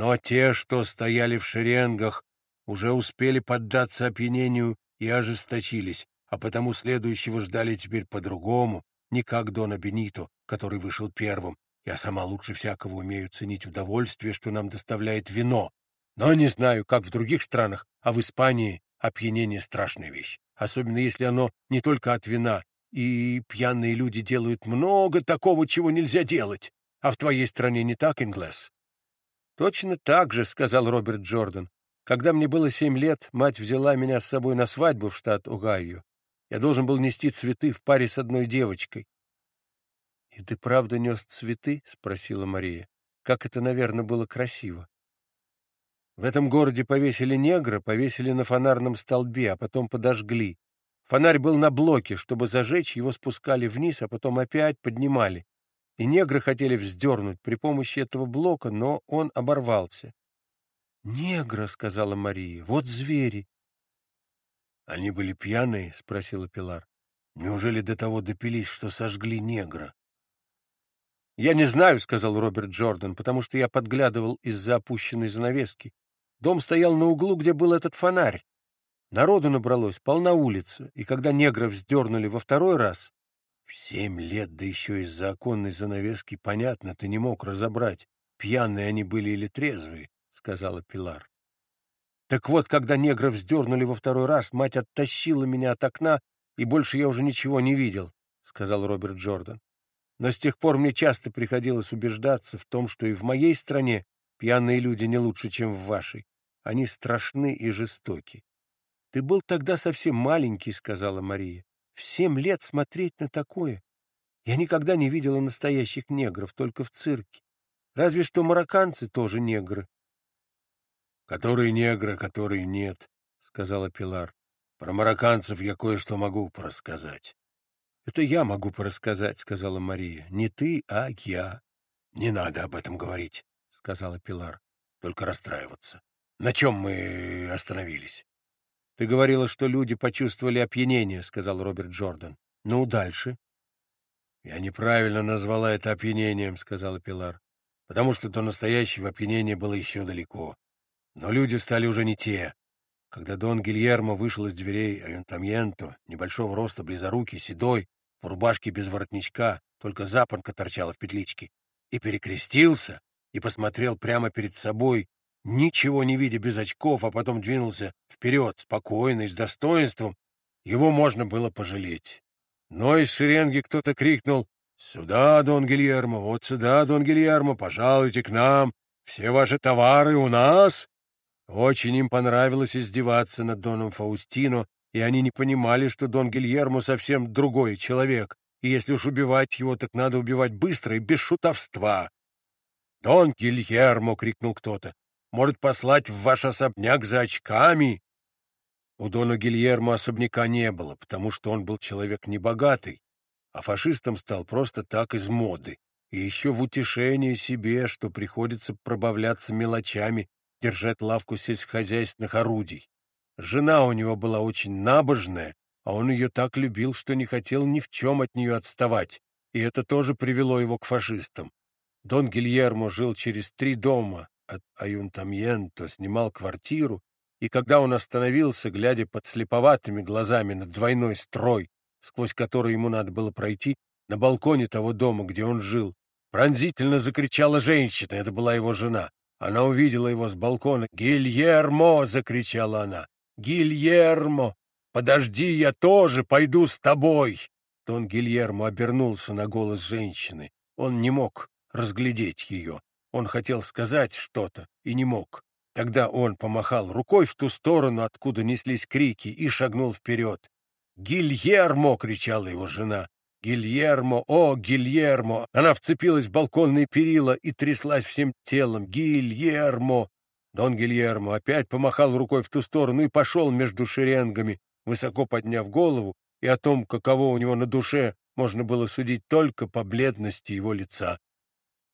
Но те, что стояли в шеренгах, уже успели поддаться опьянению и ожесточились, а потому следующего ждали теперь по-другому, не как Дона Бенито, который вышел первым. Я сама лучше всякого умею ценить удовольствие, что нам доставляет вино. Но не знаю, как в других странах, а в Испании опьянение — страшная вещь, особенно если оно не только от вина, и пьяные люди делают много такого, чего нельзя делать. А в твоей стране не так, Инглес? Точно так же, — сказал Роберт Джордан. Когда мне было семь лет, мать взяла меня с собой на свадьбу в штат Огайо. Я должен был нести цветы в паре с одной девочкой. — И ты правда нес цветы? — спросила Мария. — Как это, наверное, было красиво. В этом городе повесили негра, повесили на фонарном столбе, а потом подожгли. Фонарь был на блоке, чтобы зажечь, его спускали вниз, а потом опять поднимали. И негры хотели вздернуть при помощи этого блока, но он оборвался. «Негра», — сказала Мария, — «вот звери». «Они были пьяные?» — спросила Пилар. «Неужели до того допились, что сожгли негра?» «Я не знаю», — сказал Роберт Джордан, «потому что я подглядывал из-за опущенной занавески. Дом стоял на углу, где был этот фонарь. Народу набралось, полна улица, и когда негров вздернули во второй раз, семь лет, да еще из-за оконной занавески, понятно, ты не мог разобрать, пьяные они были или трезвые сказала Пилар. Так вот, когда негров вздернули во второй раз, мать оттащила меня от окна, и больше я уже ничего не видел, — сказал Роберт Джордан. Но с тех пор мне часто приходилось убеждаться в том, что и в моей стране пьяные люди не лучше, чем в вашей. Они страшны и жестоки. — Ты был тогда совсем маленький, — сказала Мария. — В семь лет смотреть на такое. Я никогда не видела настоящих негров, только в цирке. Разве что марокканцы тоже негры. Которые негры, которые нет, — сказала Пилар. Про марокканцев я кое-что могу порассказать. — Это я могу порассказать, — сказала Мария. — Не ты, а я. — Не надо об этом говорить, — сказала Пилар. — Только расстраиваться. На чем мы остановились? — Ты говорила, что люди почувствовали опьянение, — сказал Роберт Джордан. — Ну, дальше. — Я неправильно назвала это опьянением, — сказала Пилар, — потому что до настоящего опьянения было еще далеко. Но люди стали уже не те. Когда Дон Гильермо вышел из дверей Аюнтамьенто, небольшого роста, близорукий, седой, в рубашке без воротничка, только запонка торчала в петличке, и перекрестился, и посмотрел прямо перед собой, ничего не видя без очков, а потом двинулся вперед, спокойно и с достоинством, его можно было пожалеть. Но из шеренги кто-то крикнул «Сюда, Дон Гильермо, вот сюда, Дон Гильермо, пожалуйте к нам, все ваши товары у нас!» Очень им понравилось издеваться над Доном Фаустино, и они не понимали, что Дон Гильермо совсем другой человек, и если уж убивать его, так надо убивать быстро и без шутовства. «Дон Гильермо!» — крикнул кто-то. «Может, послать в ваш особняк за очками?» У Дона Гильермо особняка не было, потому что он был человек небогатый, а фашистом стал просто так из моды, и еще в утешение себе, что приходится пробавляться мелочами держать лавку сельскохозяйственных орудий. Жена у него была очень набожная, а он ее так любил, что не хотел ни в чем от нее отставать, и это тоже привело его к фашистам. Дон Гильермо жил через три дома от Аюнтамьенто, снимал квартиру, и когда он остановился, глядя под слеповатыми глазами на двойной строй, сквозь который ему надо было пройти, на балконе того дома, где он жил, пронзительно закричала женщина, это была его жена. Она увидела его с балкона. «Гильермо!» — закричала она. «Гильермо! Подожди, я тоже пойду с тобой!» Дон Гильермо обернулся на голос женщины. Он не мог разглядеть ее. Он хотел сказать что-то и не мог. Тогда он помахал рукой в ту сторону, откуда неслись крики, и шагнул вперед. «Гильермо!» — кричала его жена. «Гильермо! О, Гильермо!» Она вцепилась в балконные перила и тряслась всем телом. «Гильермо!» Дон Гильермо опять помахал рукой в ту сторону и пошел между шеренгами, высоко подняв голову, и о том, каково у него на душе, можно было судить только по бледности его лица.